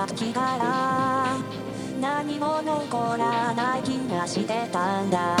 た時から何も残らない気がしてたんだ。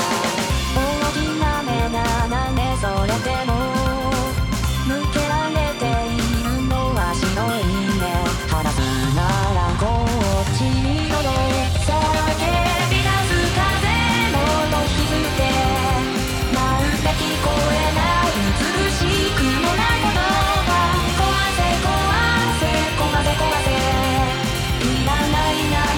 ないな